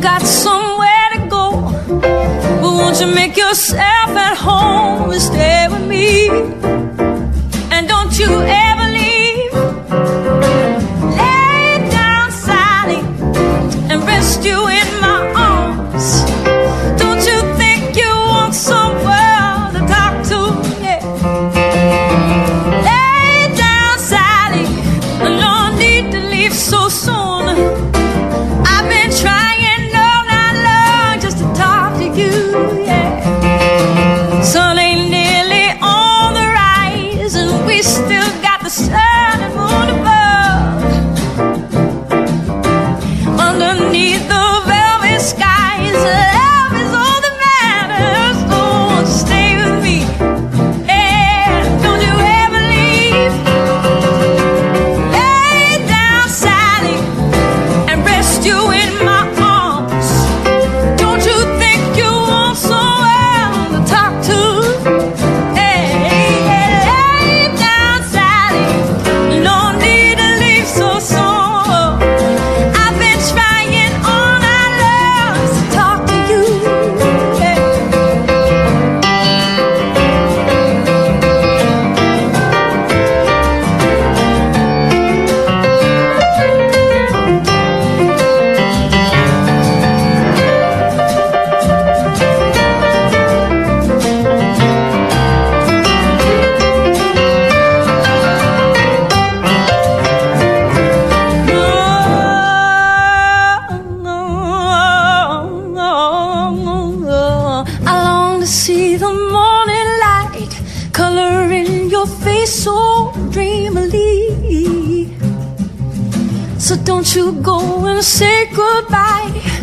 got somewhere to go. But won't you make yourself at home and stay with me? And don't you ever leave. Lay down, Sally, and rest you in my. see the morning light coloring your face so dreamily. So don't you go and say goodbye.